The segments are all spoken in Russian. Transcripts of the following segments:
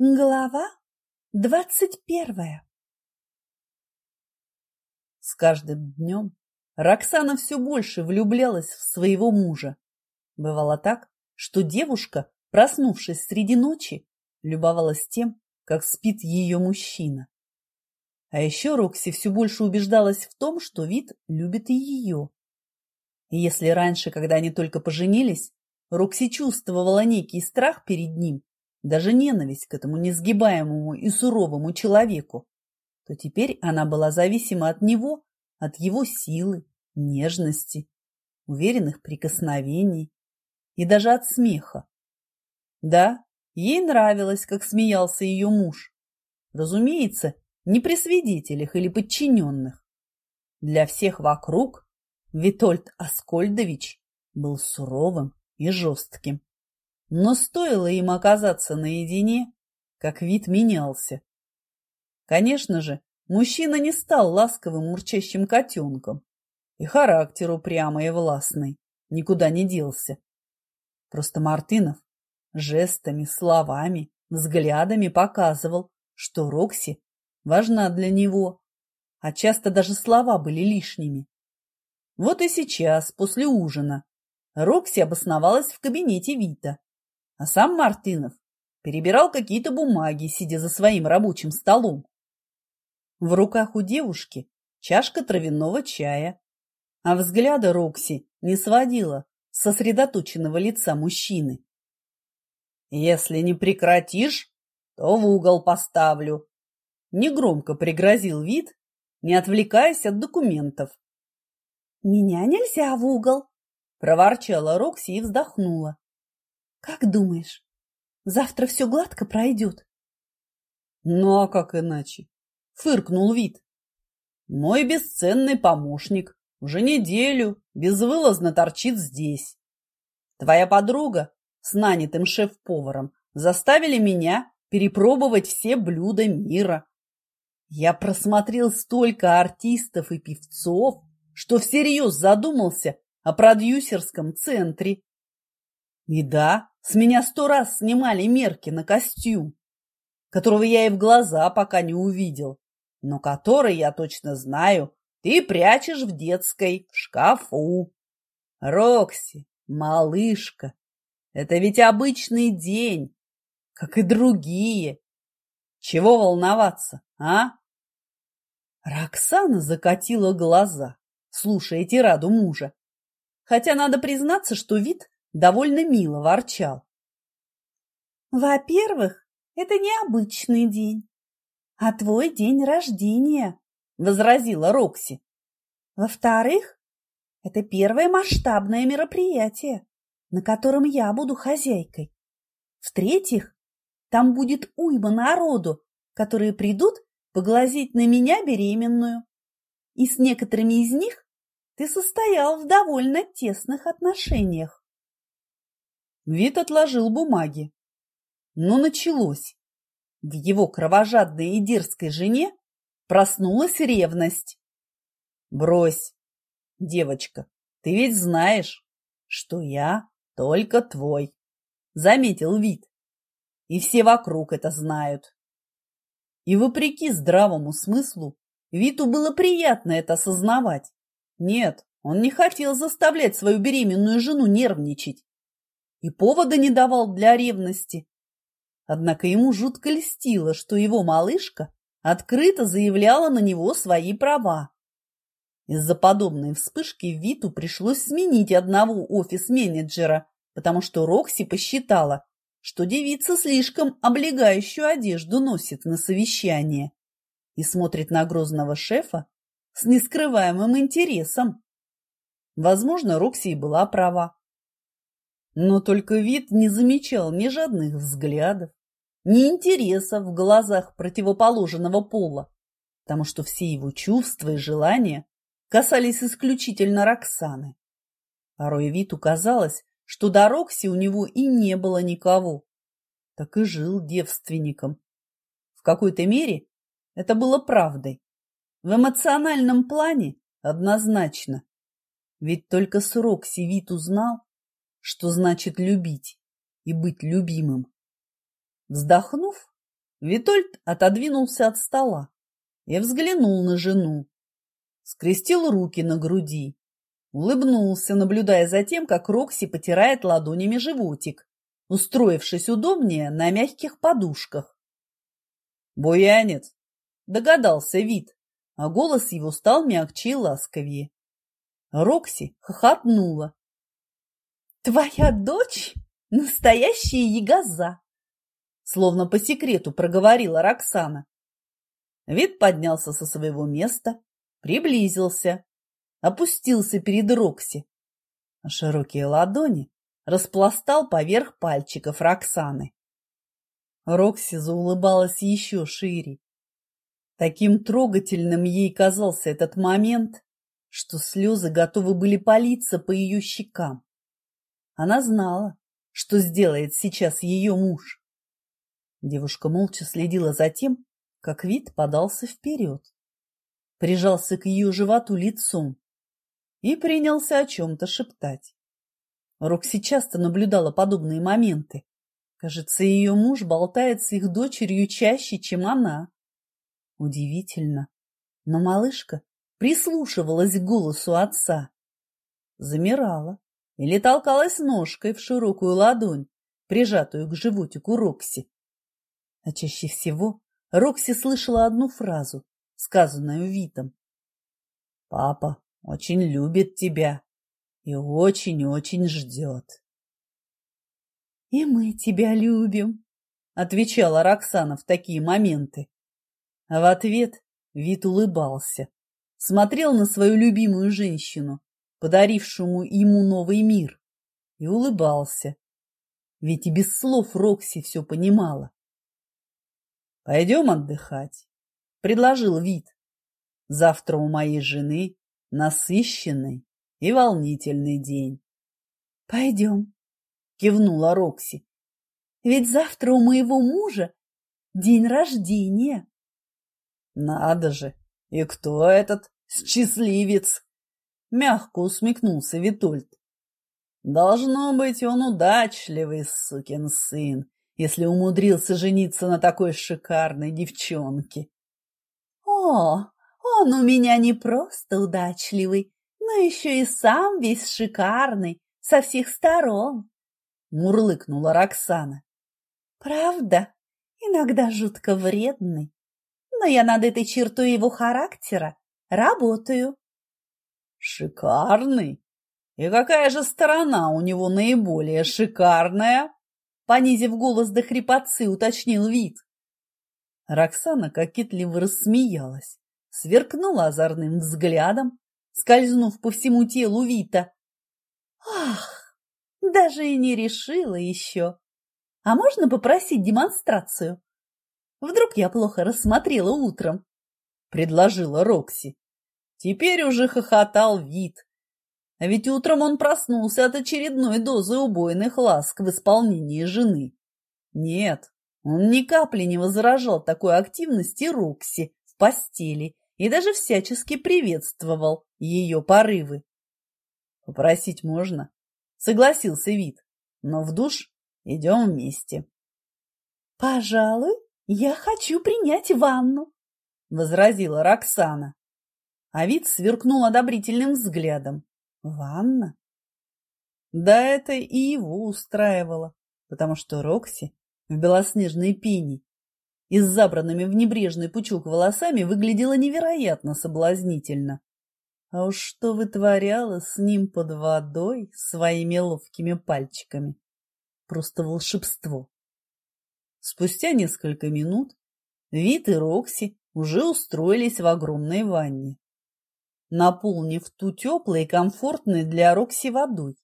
Глава двадцать первая С каждым днем Роксана все больше влюблялась в своего мужа. Бывало так, что девушка, проснувшись среди ночи, любовалась тем, как спит ее мужчина. А еще Рокси все больше убеждалась в том, что вид любит и ее. И если раньше, когда они только поженились, Рокси чувствовала некий страх перед ним, даже ненависть к этому несгибаемому и суровому человеку, то теперь она была зависима от него, от его силы, нежности, уверенных прикосновений и даже от смеха. Да, ей нравилось, как смеялся ее муж. Разумеется, не при свидетелях или подчиненных. Для всех вокруг Витольд Аскольдович был суровым и жестким. Но стоило им оказаться наедине, как вид менялся. Конечно же, мужчина не стал ласковым мурчащим котенком, и характер упрямый и властный никуда не делся. Просто Мартынов жестами, словами, взглядами показывал, что Рокси важна для него, а часто даже слова были лишними. Вот и сейчас, после ужина, Рокси обосновалась в кабинете Вита а сам Мартынов перебирал какие-то бумаги, сидя за своим рабочим столом. В руках у девушки чашка травяного чая, а взгляда Рокси не сводила сосредоточенного лица мужчины. «Если не прекратишь, то в угол поставлю», — негромко пригрозил вид, не отвлекаясь от документов. «Меня нельзя в угол», — проворчала Рокси и вздохнула. Как думаешь, завтра все гладко пройдет? Ну, а как иначе? Фыркнул вид. Мой бесценный помощник уже неделю безвылазно торчит здесь. Твоя подруга с нанятым шеф-поваром заставили меня перепробовать все блюда мира. Я просмотрел столько артистов и певцов, что всерьез задумался о продюсерском центре. И да, с меня сто раз снимали мерки на костюм, которого я и в глаза пока не увидел, но который, я точно знаю, ты прячешь в детской, в шкафу. Рокси, малышка, это ведь обычный день, как и другие. Чего волноваться, а? Роксана закатила глаза, слушая тираду мужа. Хотя надо признаться, что вид довольно мило ворчал. «Во-первых, это необычный день, а твой день рождения», — возразила Рокси. «Во-вторых, это первое масштабное мероприятие, на котором я буду хозяйкой. В-третьих, там будет уйма народу, которые придут поглазеть на меня беременную. И с некоторыми из них ты состоял в довольно тесных отношениях. Вид отложил бумаги. Но началось. В его кровожадной и дерзкой жене проснулась ревность. Брось, девочка, ты ведь знаешь, что я только твой, заметил вид. И все вокруг это знают. И вопреки здравому смыслу, Виту было приятно это осознавать. Нет, он не хотел заставлять свою беременную жену нервничать и повода не давал для ревности. Однако ему жутко льстило, что его малышка открыто заявляла на него свои права. Из-за подобной вспышки Виту пришлось сменить одного офис-менеджера, потому что Рокси посчитала, что девица слишком облегающую одежду носит на совещание и смотрит на грозного шефа с нескрываемым интересом. Возможно, Рокси и была права. Но только вид не замечал ни жадных взглядов, ни интереса в глазах противоположного пола, потому что все его чувства и желания касались исключительно Роксаны. Порой Виту казалось, что до Рокси у него и не было никого. Так и жил девственником. В какой-то мере это было правдой. В эмоциональном плане однозначно. Ведь только с Рокси Вит узнал, что значит любить и быть любимым. Вздохнув, Витольд отодвинулся от стола и взглянул на жену. Скрестил руки на груди, улыбнулся, наблюдая за тем, как Рокси потирает ладонями животик, устроившись удобнее на мягких подушках. «Буянец!» – догадался вид, а голос его стал мягче и ласковее. Рокси хохотнула. «Твоя дочь – настоящая ягоза!» Словно по секрету проговорила Роксана. Вид поднялся со своего места, приблизился, опустился перед Рокси, широкие ладони распластал поверх пальчиков Роксаны. Рокси заулыбалась еще шире. Таким трогательным ей казался этот момент, что слезы готовы были палиться по ее щекам. Она знала, что сделает сейчас ее муж. Девушка молча следила за тем, как вид подался вперед, прижался к ее животу лицом и принялся о чем-то шептать. Рокси часто наблюдала подобные моменты. Кажется, ее муж болтает с их дочерью чаще, чем она. Удивительно, но малышка прислушивалась к голосу отца. Замирала или толкалась ножкой в широкую ладонь, прижатую к животику Рокси. А чаще всего Рокси слышала одну фразу, сказанную Витом. «Папа очень любит тебя и очень-очень ждет». «И мы тебя любим», — отвечала Роксана в такие моменты. А в ответ Вит улыбался, смотрел на свою любимую женщину, подарившему ему новый мир, и улыбался. Ведь и без слов Рокси все понимала. «Пойдем отдыхать», — предложил Вит. «Завтра у моей жены насыщенный и волнительный день». «Пойдем», — кивнула Рокси. «Ведь завтра у моего мужа день рождения». Надо же! И кто этот счастливец? Мягко усмехнулся Витольд. Должно быть, он удачливый сукин сын, если умудрился жениться на такой шикарной девчонке. О, он у меня не просто удачливый, но еще и сам весь шикарный, со всех сторон, мурлыкнула Роксана. Правда, иногда жутко вредный но я над этой чертой его характера работаю. Шикарный? И какая же сторона у него наиболее шикарная? Понизив голос до хрипотцы, уточнил вид. Роксана кокетливо рассмеялась, сверкнула озорным взглядом, скользнув по всему телу Вита. «Ах, даже и не решила еще. А можно попросить демонстрацию?» Вдруг я плохо рассмотрела утром? Предложила Рокси. Теперь уже хохотал вид. А ведь утром он проснулся от очередной дозы убойных ласк в исполнении жены. Нет, он ни капли не возражал такой активности Рокси в постели и даже всячески приветствовал ее порывы. Попросить можно, согласился вид, но в душ идем вместе. Пожалуй, «Я хочу принять ванну», — возразила Роксана. А вид сверкнул одобрительным взглядом. «Ванна?» Да это и его устраивало, потому что Рокси в белоснежной пене и с забранными в небрежный пучок волосами выглядела невероятно соблазнительно. А уж что вытворяла с ним под водой своими ловкими пальчиками. Просто волшебство. Спустя несколько минут Вит и Рокси уже устроились в огромной ванне, наполнив ту теплой и комфортной для Рокси водой.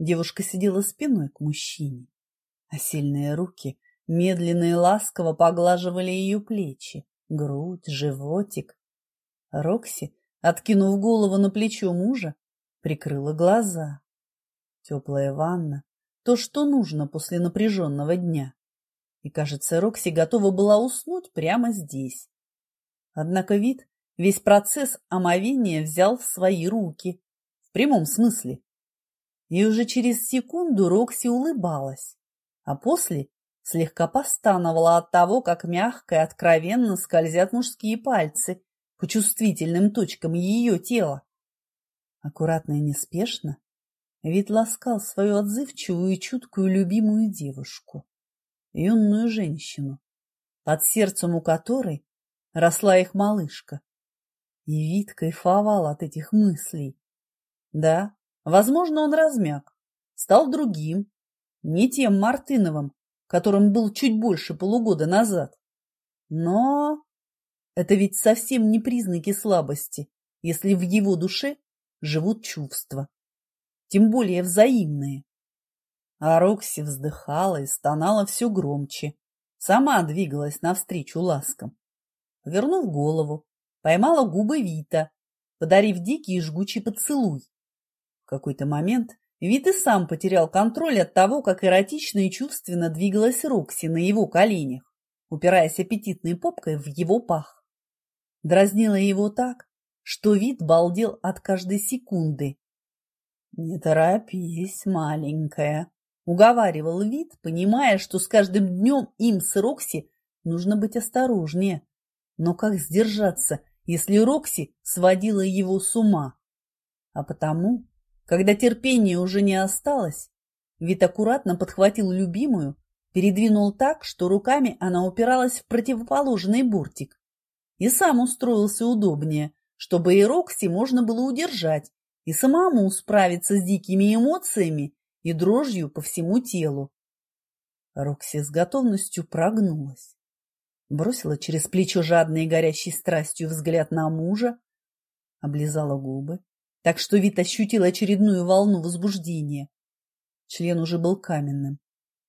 Девушка сидела спиной к мужчине, а сильные руки медленно и ласково поглаживали ее плечи, грудь, животик. Рокси, откинув голову на плечо мужа, прикрыла глаза. Теплая ванна — то, что нужно после напряженного дня и, кажется, Рокси готова была уснуть прямо здесь. Однако вид весь процесс омовения взял в свои руки, в прямом смысле. И уже через секунду Рокси улыбалась, а после слегка постановала от того, как мягко и откровенно скользят мужские пальцы по чувствительным точкам ее тела. Аккуратно и неспешно вид ласкал свою отзывчивую и чуткую любимую девушку, юную женщину, под сердцем у которой росла их малышка. И вид кайфовал от этих мыслей. Да, возможно, он размяк, стал другим, не тем Мартыновым, которым был чуть больше полугода назад. Но это ведь совсем не признаки слабости, если в его душе живут чувства, тем более взаимные. А Рокси вздыхала и стонала все громче, сама двигалась навстречу ласкам. Повернув голову, поймала губы Вита, подарив дикий и жгучий поцелуй. В какой-то момент Вит и сам потерял контроль от того, как эротично и чувственно двигалась Рокси на его коленях, упираясь аппетитной попкой в его пах. Дразнила его так, что Вит балдел от каждой секунды. «Не торопись, маленькая», — уговаривал Вит, понимая, что с каждым днем им с Рокси нужно быть осторожнее. Но как сдержаться, если Рокси сводила его с ума? А потому когда терпения уже не осталось, Вит аккуратно подхватил любимую, передвинул так, что руками она упиралась в противоположный бортик, и сам устроился удобнее, чтобы и Рокси можно было удержать и самому справиться с дикими эмоциями и дрожью по всему телу. Рокси с готовностью прогнулась, бросила через плечо жадной и горящей страстью взгляд на мужа, облизала губы, так что Вит ощутил очередную волну возбуждения. Член уже был каменным,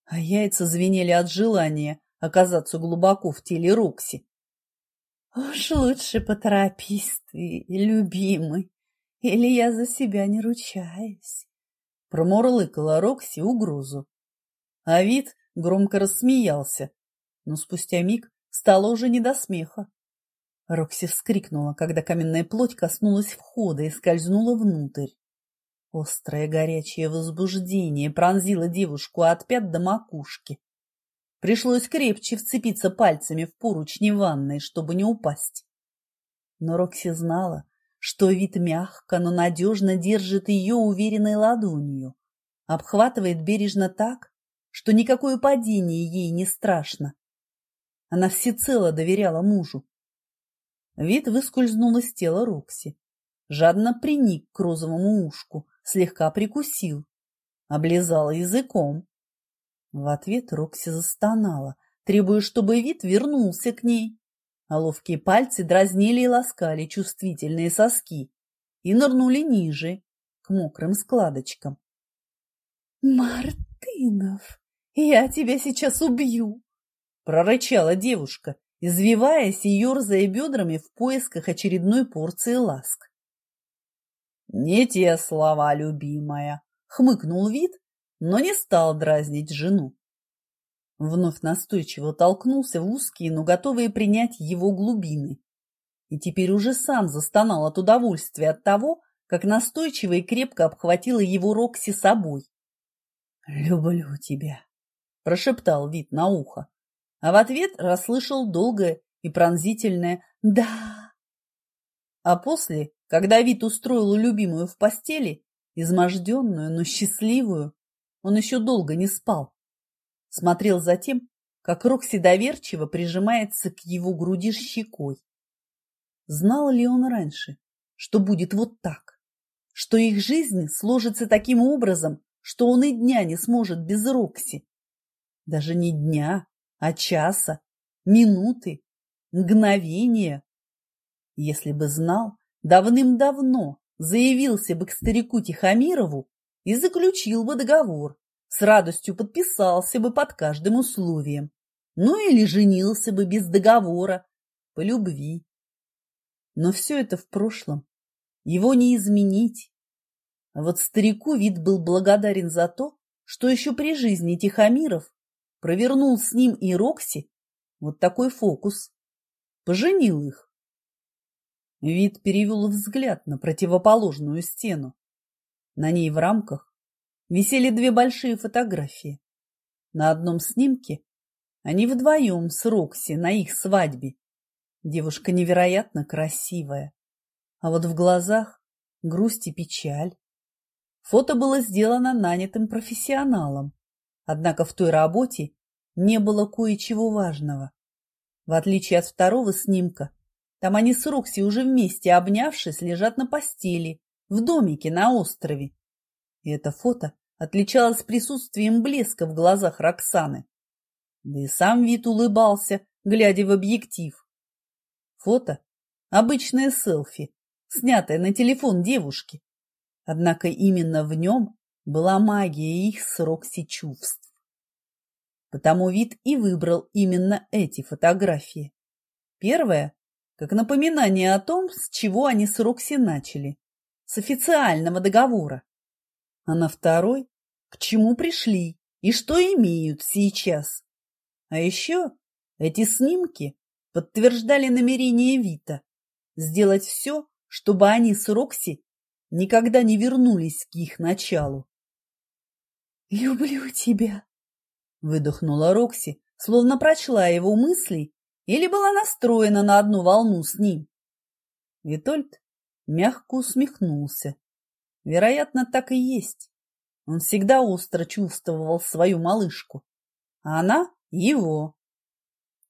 а яйца звенели от желания оказаться глубоко в теле Рокси. «Уж лучше поторопись ты, любимый, или я за себя не ручаюсь», — промурлыкала Рокси угрозу. А Вит громко рассмеялся, но спустя миг стало уже не до смеха. Рокси вскрикнула, когда каменная плоть коснулась входа и скользнула внутрь. Острое горячее возбуждение пронзило девушку от пят до макушки. Пришлось крепче вцепиться пальцами в поручни ванной, чтобы не упасть. Но Рокси знала, что вид мягко, но надежно держит ее уверенной ладонью, обхватывает бережно так, что никакое падение ей не страшно. Она всецело доверяла мужу, Вид выскользнул из тела Рокси. Жадно приник к розовому ушку, слегка прикусил. Облизал языком. В ответ Рокси застонала, требуя, чтобы вид вернулся к ней. А ловкие пальцы дразнили и ласкали чувствительные соски и нырнули ниже, к мокрым складочкам. «Мартынов, я тебя сейчас убью!» — прорычала девушка извиваясь и ерзая бедрами в поисках очередной порции ласк. «Не те слова, любимая!» — хмыкнул вид, но не стал дразнить жену. Вновь настойчиво толкнулся в узкие, но готовые принять его глубины. И теперь уже сам застонал от удовольствия от того, как настойчиво и крепко обхватила его Рокси собой. «Люблю тебя», — прошептал вид на ухо а в ответ расслышал долгое и пронзительное «да». А после, когда Вит устроил любимую в постели, изможденную, но счастливую, он еще долго не спал. Смотрел за тем, как Рокси доверчиво прижимается к его груди щекой. Знал ли он раньше, что будет вот так? Что их жизнь сложится таким образом, что он и дня не сможет без Рокси? Даже не дня, а часа, минуты, мгновения. Если бы знал, давным-давно заявился бы к старику Тихомирову и заключил бы договор, с радостью подписался бы под каждым условием, ну или женился бы без договора, по любви. Но все это в прошлом, его не изменить. А вот старику вид был благодарен за то, что еще при жизни Тихомиров провернул с ним и Рокси вот такой фокус. Поженил их. Вид перевел взгляд на противоположную стену. На ней в рамках висели две большие фотографии. На одном снимке Они вдвоем с Рокси на их свадьбе. Девушка невероятно красивая. А вот в глазах грусть и печаль. Фото было сделано нанятым профессионалом. Однако в той работе не было кое-чего важного. В отличие от второго снимка, там они с Рокси уже вместе, обнявшись, лежат на постели, в домике на острове. И это фото отличалось присутствием блеска в глазах Роксаны. Да и сам вид улыбался, глядя в объектив. Фото – обычное селфи, снятое на телефон девушки. Однако именно в нем была магия их с Рокси чувств. Потому вид и выбрал именно эти фотографии. Первая – как напоминание о том, с чего они с Рокси начали, с официального договора. А на второй – к чему пришли и что имеют сейчас. А еще эти снимки подтверждали намерение Вита сделать все, чтобы они с Рокси никогда не вернулись к их началу. «Люблю тебя», — выдохнула Рокси, словно прочла его мысли или была настроена на одну волну с ним. Витольд мягко усмехнулся. Вероятно, так и есть. Он всегда остро чувствовал свою малышку, а она его.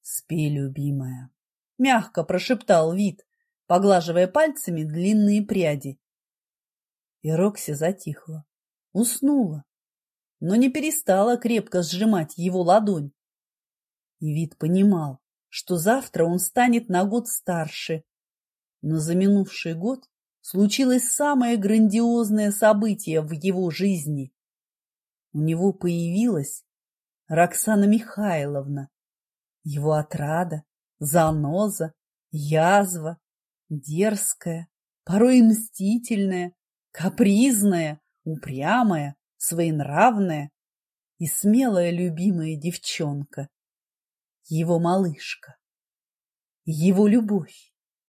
«Спи, любимая», — мягко прошептал Вит, поглаживая пальцами длинные пряди. И Рокси затихла, уснула, но не перестала крепко сжимать его ладонь. И Вит понимал, что завтра он станет на год старше. Но за минувший год случилось самое грандиозное событие в его жизни. У него появилась Роксана Михайловна, его отрада, заноза, язва, дерзкая, порой мстительная, капризная, упрямая, своенравная и смелая любимая девчонка, его малышка, его любовь.